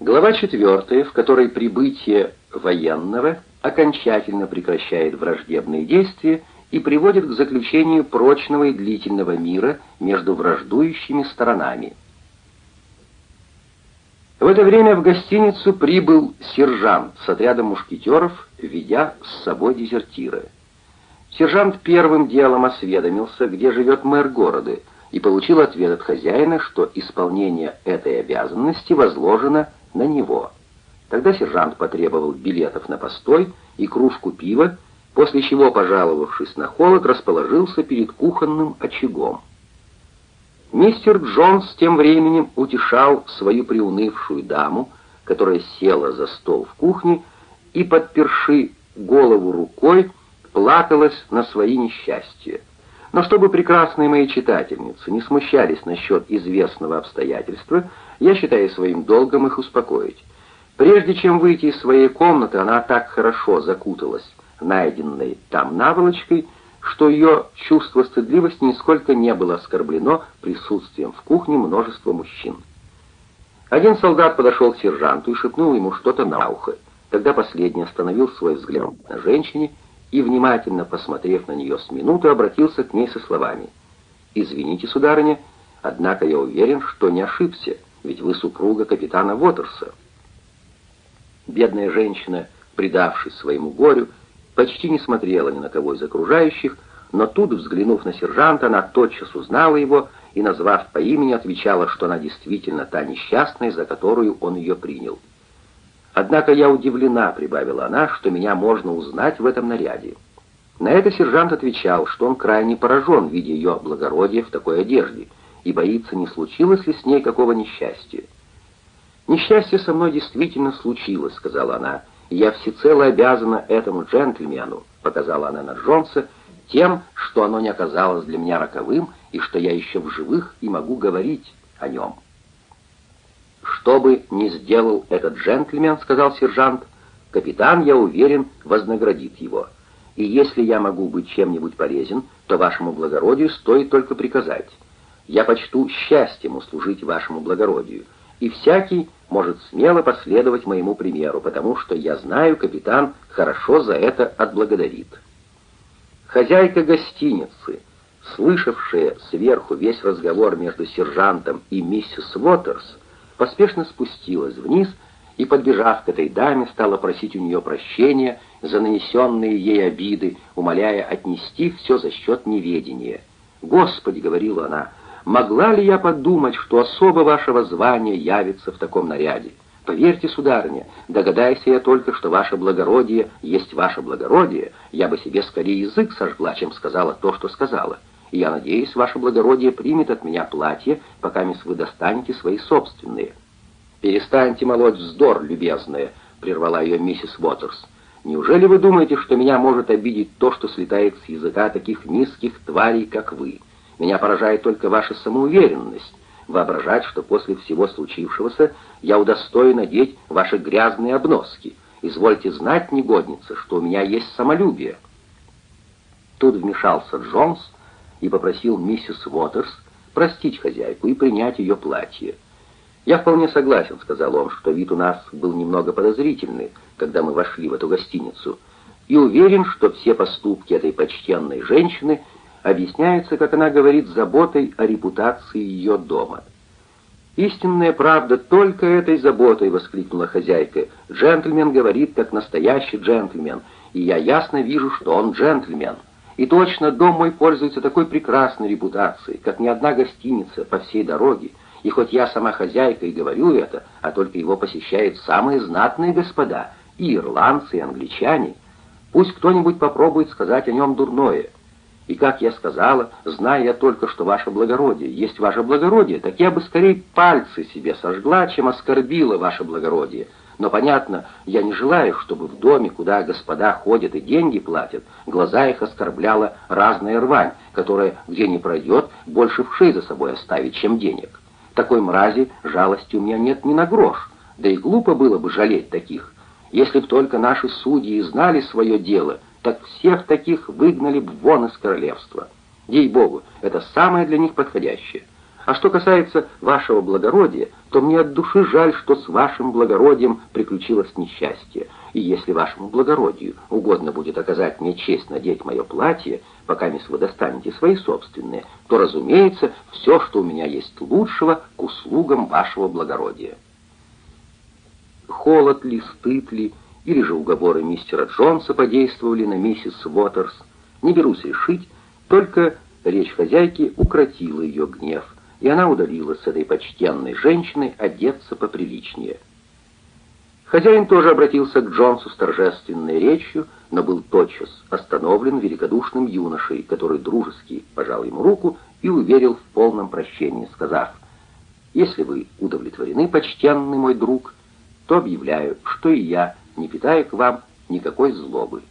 Глава 4, в которой прибытие военного окончательно прекращает враждебные действия и приводит к заключению прочного и длительного мира между враждующими сторонами. В это время в гостиницу прибыл сержант с отрядом мушкетеров, ведя с собой дезертира. Сержант первым делом осведомился, где живет мэр города, и получил ответ от хозяина, что исполнение этой обязанности возложено на него. Тогда сержант потребовал билетов на постой и кружку пива, после чего, пожаловавшись на холод, расположился перед кухонным очагом. Мистер Джонс тем временем утешал свою приунывшую даму, которая села за стол в кухне и, подперши голову рукой, плакалась на свои несчастья. Но чтобы прекрасные мои читательницы не смущались насчет известного обстоятельства, я считаю своим долгом их успокоить. Прежде чем выйти из своей комнаты, она так хорошо закуталась найденной там наволочкой, что ее чувство стыдливости нисколько не было оскорблено присутствием в кухне множества мужчин. Один солдат подошел к сержанту и шепнул ему что-то на ухо. Тогда последний остановил свой взгляд на женщине и, внимательно посмотрев на нее с минуты, обратился к ней со словами. «Извините, сударыня, однако я уверен, что не ошибся, ведь вы супруга капитана Уотерса». Бедная женщина, предавшись своему горю, почти не смотрела ни на кого из окружающих, но тут, взглянув на сержанта, она тотчас узнала его и, назвав по имени, отвечала, что она действительно та несчастная, за которую он ее принял. «Однако я удивлена», — прибавила она, — «что меня можно узнать в этом наряде». На это сержант отвечал, что он крайне поражен, видя ее благородие в такой одежде, и боится, не случилось ли с ней какого несчастья. «Несчастье со мной действительно случилось», — сказала она, — «и я всецело обязана этому джентльмену», — показала она на Джонса, — «тем, что оно не оказалось для меня роковым, и что я еще в живых и могу говорить о нем». «Что бы ни сделал этот джентльмен, — сказал сержант, — капитан, я уверен, вознаградит его. И если я могу быть чем-нибудь полезен, то вашему благородию стоит только приказать. Я почту счастьем услужить вашему благородию, и всякий может смело последовать моему примеру, потому что я знаю, капитан хорошо за это отблагодарит». Хозяйка гостиницы, слышавшая сверху весь разговор между сержантом и миссис Уотерс, поспешно спустилась вниз и, подбежав к этой даме, стала просить у нее прощения за нанесенные ей обиды, умоляя отнести все за счет неведения. «Господи!» — говорила она, — «могла ли я подумать, что особо вашего звания явится в таком наряде? Поверьте, сударыня, догадайся я только, что ваше благородие есть ваше благородие, я бы себе скорее язык сожгла, чем сказала то, что сказала» я надеюсь, ваше благородие примет от меня платье, пока мисс вы достанете свои собственные». «Перестаньте молоть вздор, любезная», — прервала ее миссис Уотерс. «Неужели вы думаете, что меня может обидеть то, что слетает с языка таких низких тварей, как вы? Меня поражает только ваша самоуверенность, воображать, что после всего случившегося я удостою надеть ваши грязные обноски. Извольте знать, негодница, что у меня есть самолюбие». Тут вмешался Джонс, и попросил миссис Уотерс простить хозяйку и принять ее платье. «Я вполне согласен», — сказал он, — «что вид у нас был немного подозрительный, когда мы вошли в эту гостиницу, и уверен, что все поступки этой почтенной женщины объясняются, как она говорит, заботой о репутации ее дома». «Истинная правда только этой заботой!» — воскликнула хозяйка. «Джентльмен говорит, как настоящий джентльмен, и я ясно вижу, что он джентльмен». И точно, дом мой пользуется такой прекрасной репутацией, как ни одна гостиница по всей дороге. И хоть я сама хозяйка и говорю это, а только его посещают самые знатные господа, и ирландцы, и англичане, пусть кто-нибудь попробует сказать о нем дурное. И как я сказала, зная я только, что ваше благородие есть ваше благородие, так я бы скорее пальцы себе сожгла, чем оскорбила ваше благородие, но понятно, я не желаю, чтобы в доме, куда господа ходят и деньги платят, глаза их оскорбляла разная рвань, которая, где не пройдет, больше вшей за собой оставить, чем денег. Такой мрази жалости у меня нет ни на грош, да и глупо было бы жалеть таких. Если б только наши судьи знали свое дело, так всех таких выгнали б вон из королевства. Ей-богу, это самое для них подходящее. А что касается вашего благородия, то мне от души жаль, что с вашим благородием приключилось несчастье. И если вашему благородию угодно будет оказать мне честь надеть мое платье, пока мисс вы достанете свои собственные, то, разумеется, все, что у меня есть лучшего, к услугам вашего благородия. Холод ли, стыд ли, или же уговоры мистера Джонса подействовали на миссис Уотерс, не берусь решить, только речь хозяйки укротила ее гнев, и она удалилась с этой почтенной женщиной одеться поприличнее. Хозяин тоже обратился к Джонсу с торжественной речью, но был тотчас остановлен великодушным юношей, который дружески пожал ему руку и уверил в полном прощении, сказав, «Если вы удовлетворены, почтенный мой друг, то объявляю, что и я не питаю к вам никакой злобы».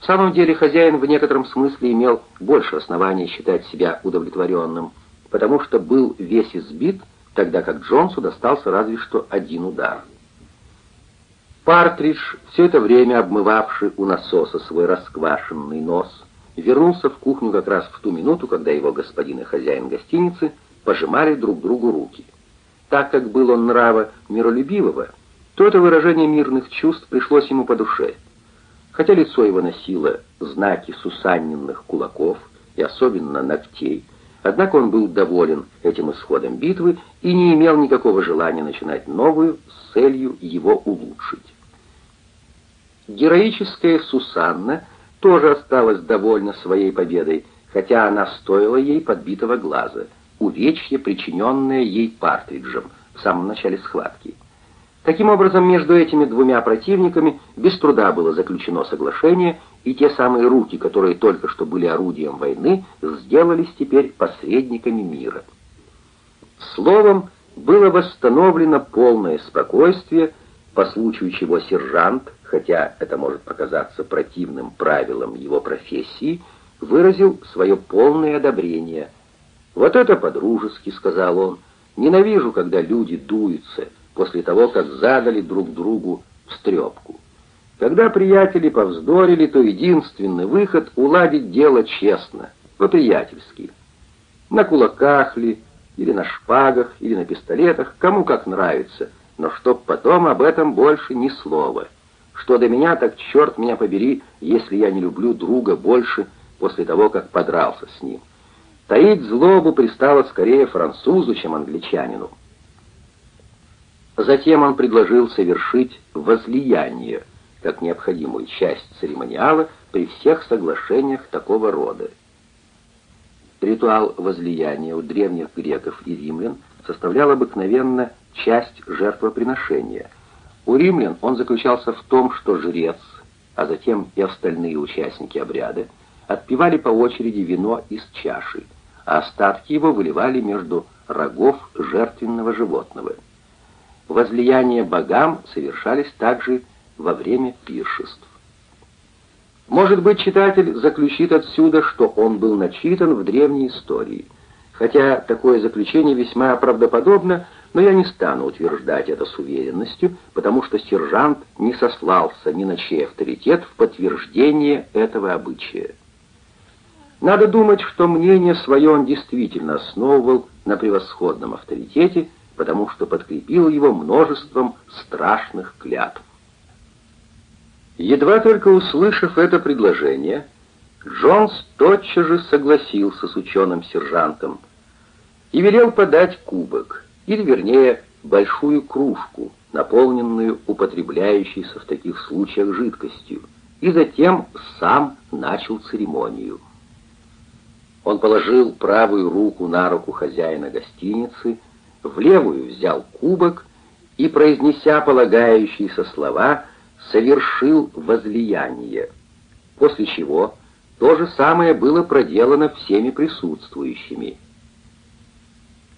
В самом деле хозяин в некотором смысле имел больше оснований считать себя удовлетворенным, потому что был весь избит, тогда как Джонсу достался разве что один удар. Партридж, все это время обмывавший у насоса свой расквашенный нос, вернулся в кухню как раз в ту минуту, когда его господин и хозяин гостиницы пожимали друг другу руки. Так как был он нрава миролюбивого, то это выражение мирных чувств пришлось ему по душе — Хотя лицо его носило знаки сусанненных кулаков и особенно ногтей, однако он был доволен этим исходом битвы и не имел никакого желания начинать новую с целью его улучшить. Героическая Сусанна тоже осталась довольна своей победой, хотя она стоила ей подбитого глаза, увечье, причиненное ей партриджем в самом начале схватки. Таким образом, между этими двумя противниками без труда было заключено соглашение, и те самые руки, которые только что были орудием войны, сделались теперь посредниками мира. Словом, было восстановлено полное спокойствие, по случаю чего сержант, хотя это может показаться противным правилам его профессии, выразил свое полное одобрение. «Вот это по-дружески», — сказал он, — «ненавижу, когда люди дуются» после того, как задали друг другу встрепку. Когда приятели повздорили, то единственный выход — уладить дело честно, по-приятельски. На кулаках ли, или на шпагах, или на пистолетах, кому как нравится, но чтоб потом об этом больше ни слова. Что до меня, так черт меня побери, если я не люблю друга больше после того, как подрался с ним. Таить злобу пристало скорее французу, чем англичанину. Затем он предложил совершить возлияние, как необходимую часть церемониала при всех соглашениях такого рода. Ритуал возлияния у древних греков и римлян составлял обыкновенно часть жертвоприношения. У римлян он заключался в том, что жрец, а затем и остальные участники обряда, отпивали по очереди вино из чаши, а остатки его выливали между рогов жертвенного животного – возлияния богам совершались также во время пиршеств. Может быть, читатель заключит отсюда, что он был начитан в древней истории. Хотя такое заключение весьма правдоподобно, но я не стану утверждать это с уверенностью, потому что сержант не сослался ни на чей авторитет в подтверждение этого обычая. Надо думать, что мнение свое он действительно основывал на превосходном авторитете, потому что подкрепил его множеством страшных клятв. Едва только услышав это предложение, Джонс тотчас же согласился с ученым-сержантом и велел подать кубок, или, вернее, большую кружку, наполненную употребляющейся в таких случаях жидкостью, и затем сам начал церемонию. Он положил правую руку на руку хозяина гостиницы в левую взял кубок и, произнеся полагающиеся слова, совершил возлияние, после чего то же самое было проделано всеми присутствующими.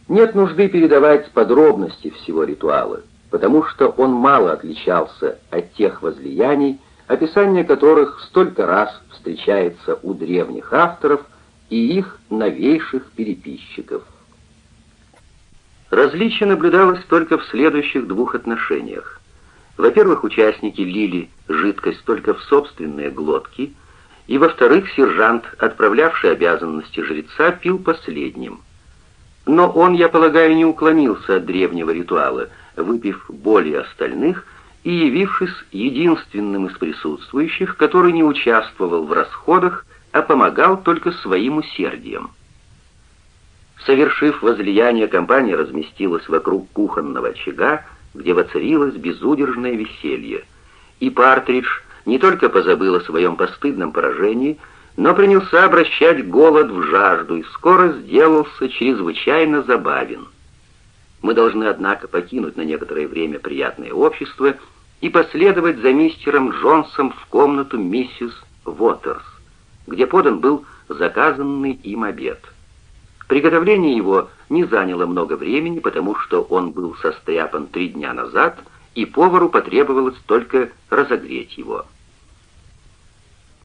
Нет нужды передавать подробности всего ритуала, потому что он мало отличался от тех возлияний, описание которых столько раз встречается у древних авторов и их новейших переписчиков. Различие наблюдалось только в следующих двух отношениях. Во-первых, участники лили жидкость только в собственные глотки, и, во-вторых, сержант, отправлявший обязанности жреца, пил последним. Но он, я полагаю, не уклонился от древнего ритуала, выпив более остальных и явившись единственным из присутствующих, который не участвовал в расходах, а помогал только своим усердием. Совершив возлияние, компания разместилась вокруг кухонного очага, где воцарилось безудержное веселье. И Партридж не только позабыл о своем постыдном поражении, но принялся обращать голод в жажду и скоро сделался чрезвычайно забавен. Мы должны, однако, покинуть на некоторое время приятное общество и последовать за мистером Джонсом в комнату миссис Уотерс, где подан был заказанный им обед. Приготовление его не заняло много времени, потому что он был состряпан три дня назад, и повару потребовалось только разогреть его.